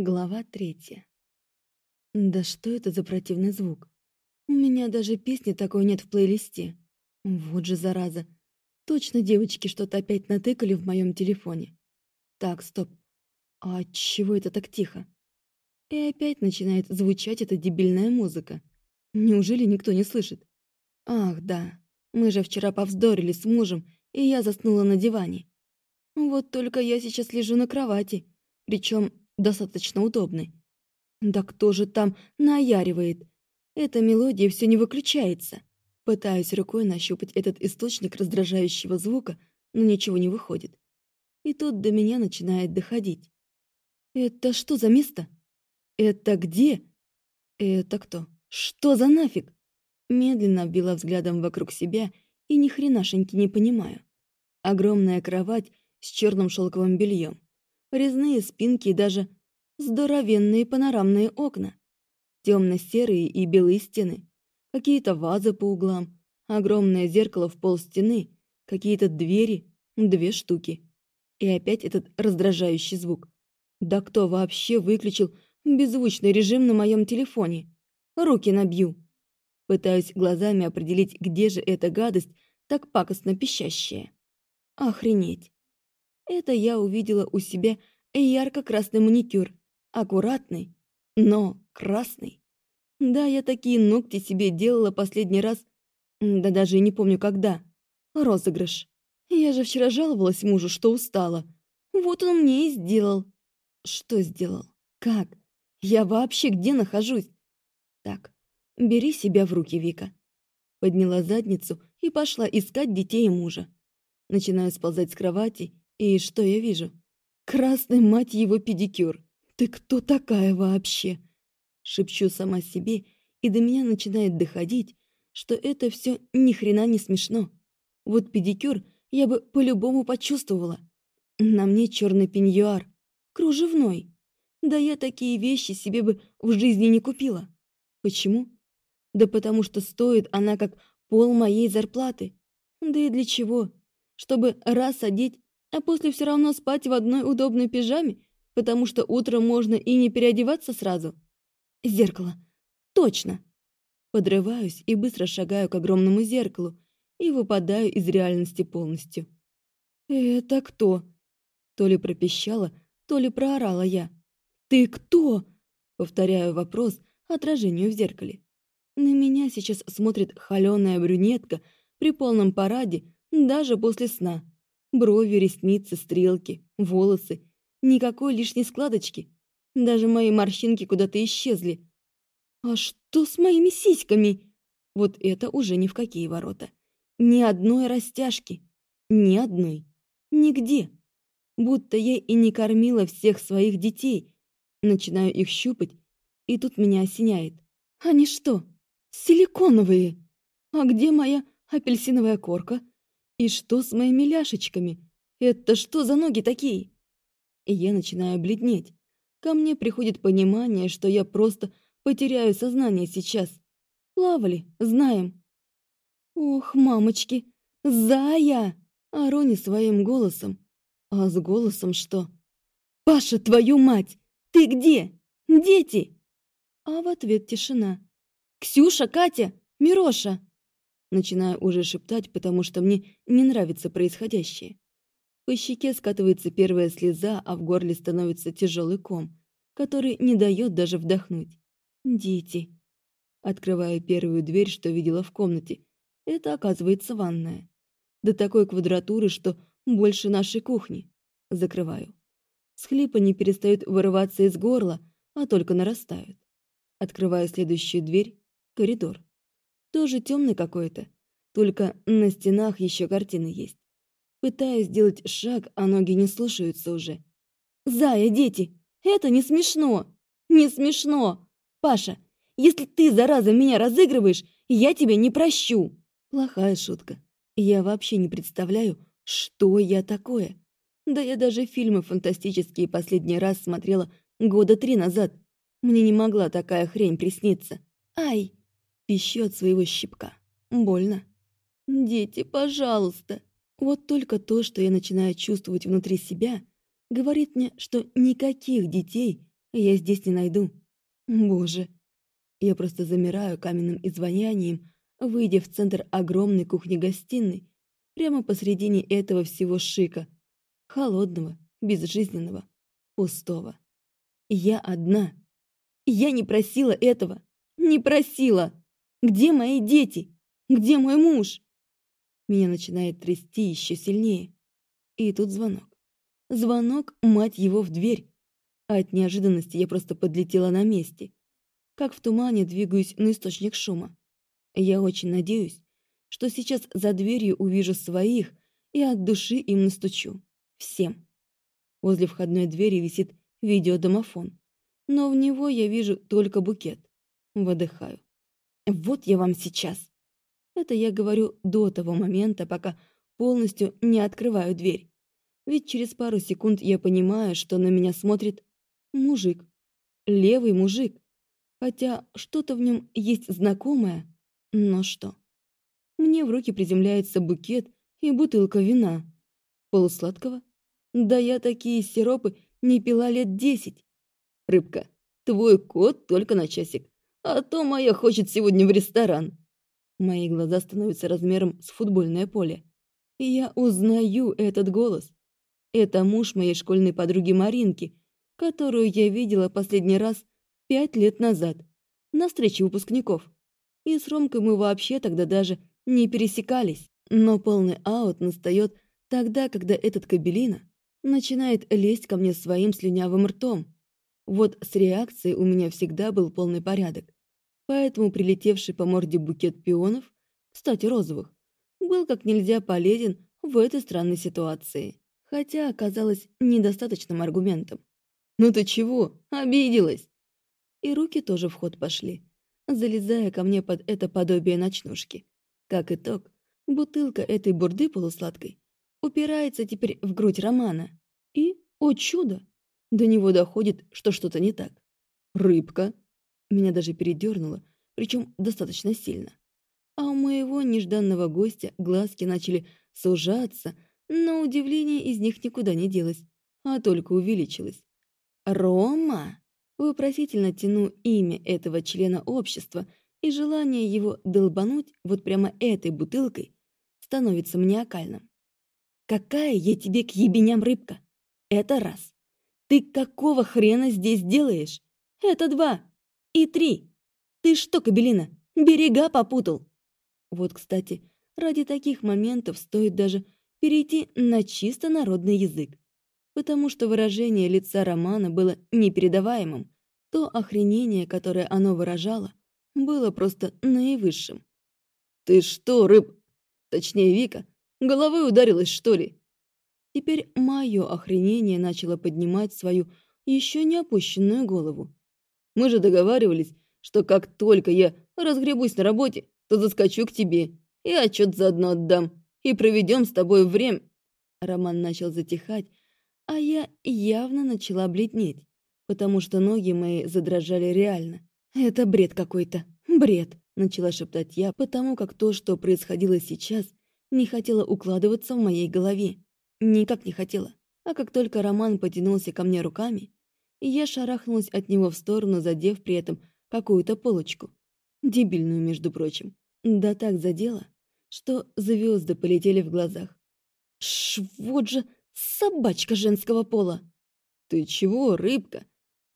Глава третья. Да что это за противный звук? У меня даже песни такой нет в плейлисте. Вот же зараза. Точно девочки что-то опять натыкали в моем телефоне. Так, стоп. А чего это так тихо? И опять начинает звучать эта дебильная музыка. Неужели никто не слышит? Ах, да. Мы же вчера повздорили с мужем, и я заснула на диване. Вот только я сейчас лежу на кровати, причем достаточно удобный. Да кто же там наяривает? Эта мелодия все не выключается. Пытаюсь рукой нащупать этот источник раздражающего звука, но ничего не выходит. И тут до меня начинает доходить. Это что за место? Это где? Это кто? Что за нафиг? Медленно обвела взглядом вокруг себя и ни хренашеньки не понимаю. Огромная кровать с черным шелковым бельем резные спинки и даже здоровенные панорамные окна, темно-серые и белые стены, какие-то вазы по углам, огромное зеркало в пол стены, какие-то двери, две штуки. И опять этот раздражающий звук. Да кто вообще выключил беззвучный режим на моем телефоне? Руки набью. Пытаюсь глазами определить, где же эта гадость так пакостно пищащая. Охренеть. Это я увидела у себя ярко-красный маникюр. Аккуратный, но красный. Да, я такие ногти себе делала последний раз, да даже и не помню когда. Розыгрыш. Я же вчера жаловалась мужу, что устала. Вот он мне и сделал. Что сделал? Как? Я вообще где нахожусь? Так, бери себя в руки, Вика. Подняла задницу и пошла искать детей и мужа. Начинаю сползать с кровати и что я вижу? Красный, мать его, педикюр. Ты кто такая вообще? Шепчу сама себе, и до меня начинает доходить, что это все ни хрена не смешно. Вот педикюр я бы по-любому почувствовала. На мне черный пеньюар, кружевной. Да я такие вещи себе бы в жизни не купила. Почему? Да потому что стоит она как пол моей зарплаты. Да и для чего? Чтобы раз одеть а после все равно спать в одной удобной пижаме, потому что утром можно и не переодеваться сразу. Зеркало. Точно. Подрываюсь и быстро шагаю к огромному зеркалу и выпадаю из реальности полностью. «Это кто?» То ли пропищала, то ли проорала я. «Ты кто?» Повторяю вопрос отражению в зеркале. На меня сейчас смотрит холеная брюнетка при полном параде даже после сна. Брови, ресницы, стрелки, волосы. Никакой лишней складочки. Даже мои морщинки куда-то исчезли. А что с моими сиськами? Вот это уже ни в какие ворота. Ни одной растяжки. Ни одной. Нигде. Будто я и не кормила всех своих детей. Начинаю их щупать, и тут меня осеняет. Они что, силиконовые? А где моя апельсиновая корка? И что с моими ляшечками? Это что за ноги такие? И я начинаю бледнеть. Ко мне приходит понимание, что я просто потеряю сознание сейчас. Плавали, знаем. Ох, мамочки, Зая! Ору не своим голосом. А с голосом что? Паша, твою мать! Ты где? Дети! А в ответ тишина. Ксюша, Катя, Мироша! Начинаю уже шептать, потому что мне не нравится происходящее. По щеке скатывается первая слеза, а в горле становится тяжелый ком, который не дает даже вдохнуть. Дети. Открываю первую дверь, что видела в комнате. Это, оказывается, ванная. До такой квадратуры, что больше нашей кухни. Закрываю. Схлипы не перестают вырываться из горла, а только нарастают. Открываю следующую дверь. Коридор. Тоже темный какой-то. Только на стенах еще картины есть. Пытаюсь сделать шаг, а ноги не слушаются уже. «Зая, дети! Это не смешно! Не смешно! Паша, если ты, зараза, меня разыгрываешь, я тебя не прощу!» Плохая шутка. Я вообще не представляю, что я такое. Да я даже фильмы фантастические последний раз смотрела года три назад. Мне не могла такая хрень присниться. Ай! Пищу от своего щипка. Больно. «Дети, пожалуйста!» Вот только то, что я начинаю чувствовать внутри себя, говорит мне, что никаких детей я здесь не найду. Боже. Я просто замираю каменным изваянием, выйдя в центр огромной кухни-гостиной, прямо посредине этого всего шика. Холодного, безжизненного, пустого. Я одна. Я не просила этого. Не просила. Где мои дети? Где мой муж? Меня начинает трясти еще сильнее. И тут звонок. Звонок, мать его, в дверь. А от неожиданности я просто подлетела на месте. Как в тумане двигаюсь на источник шума. Я очень надеюсь, что сейчас за дверью увижу своих и от души им настучу. Всем. Возле входной двери висит видеодомофон. Но в него я вижу только букет. Выдыхаю. Вот я вам сейчас. Это я говорю до того момента, пока полностью не открываю дверь. Ведь через пару секунд я понимаю, что на меня смотрит мужик. Левый мужик. Хотя что-то в нем есть знакомое. Но что? Мне в руки приземляется букет и бутылка вина. Полусладкого? Да я такие сиропы не пила лет десять. Рыбка, твой кот только на часик. А то моя хочет сегодня в ресторан. Мои глаза становятся размером с футбольное поле. Я узнаю этот голос. Это муж моей школьной подруги Маринки, которую я видела последний раз пять лет назад на встрече выпускников. И с Ромкой мы вообще тогда даже не пересекались. Но полный аут настает тогда, когда этот кабелина начинает лезть ко мне своим слюнявым ртом. Вот с реакцией у меня всегда был полный порядок. Поэтому прилетевший по морде букет пионов, кстати, розовых, был как нельзя полезен в этой странной ситуации хотя оказалось недостаточным аргументом. «Ну ты чего? Обиделась?» И руки тоже в ход пошли, залезая ко мне под это подобие ночнушки. Как итог, бутылка этой бурды полусладкой упирается теперь в грудь Романа. И, о чудо, до него доходит, что что-то не так. «Рыбка!» Меня даже передернуло, причем достаточно сильно. А у моего нежданного гостя глазки начали сужаться, но удивление из них никуда не делось, а только увеличилось. «Рома!» Вопросительно тяну имя этого члена общества, и желание его долбануть вот прямо этой бутылкой становится маниакальным. «Какая я тебе к ебеням рыбка? Это раз. Ты какого хрена здесь делаешь? Это два. И три. Ты что, кабелина, берега попутал?» Вот, кстати, ради таких моментов стоит даже перейти на чисто народный язык, потому что выражение лица Романа было непередаваемым. То охренение, которое оно выражало, было просто наивысшим. «Ты что, рыб... Точнее, Вика, головой ударилась, что ли?» Теперь мое охренение начало поднимать свою еще не опущенную голову. «Мы же договаривались, что как только я разгребусь на работе, то заскочу к тебе и отчет заодно отдам и проведем с тобой время...» Роман начал затихать, а я явно начала бледнеть, потому что ноги мои задрожали реально. «Это бред какой-то, бред!» — начала шептать я, потому как то, что происходило сейчас, не хотело укладываться в моей голове. Никак не хотела. А как только Роман потянулся ко мне руками, я шарахнулась от него в сторону, задев при этом какую-то полочку. Дебильную, между прочим. Да так задела, что звезды полетели в глазах. Ш, вот же собачка женского пола. Ты чего, рыбка?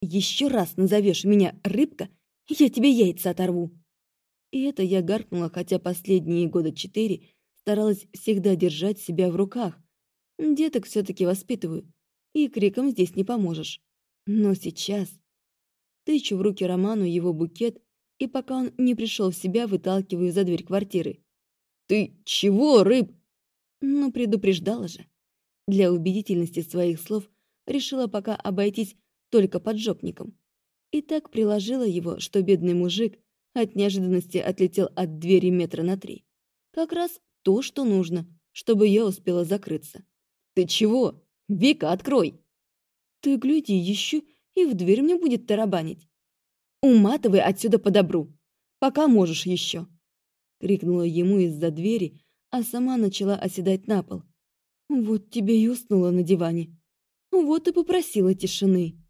Еще раз назовешь меня рыбка, я тебе яйца оторву. И это я гаркнула, хотя последние года четыре старалась всегда держать себя в руках. Деток все-таки воспитываю, и криком здесь не поможешь. Но сейчас... Тычу в руки Роману его букет, и пока он не пришел в себя, выталкиваю за дверь квартиры. «Ты чего, рыб?» Ну, предупреждала же. Для убедительности своих слов решила пока обойтись только поджопником. И так приложила его, что бедный мужик от неожиданности отлетел от двери метра на три. Как раз то, что нужно, чтобы я успела закрыться. «Ты чего? Вика, открой!» «Ты гляди еще и в дверь мне будет тарабанить. Уматывай отсюда по добру, пока можешь еще» крикнула ему из-за двери, а сама начала оседать на пол. Вот тебе и уснула на диване. Вот и попросила тишины.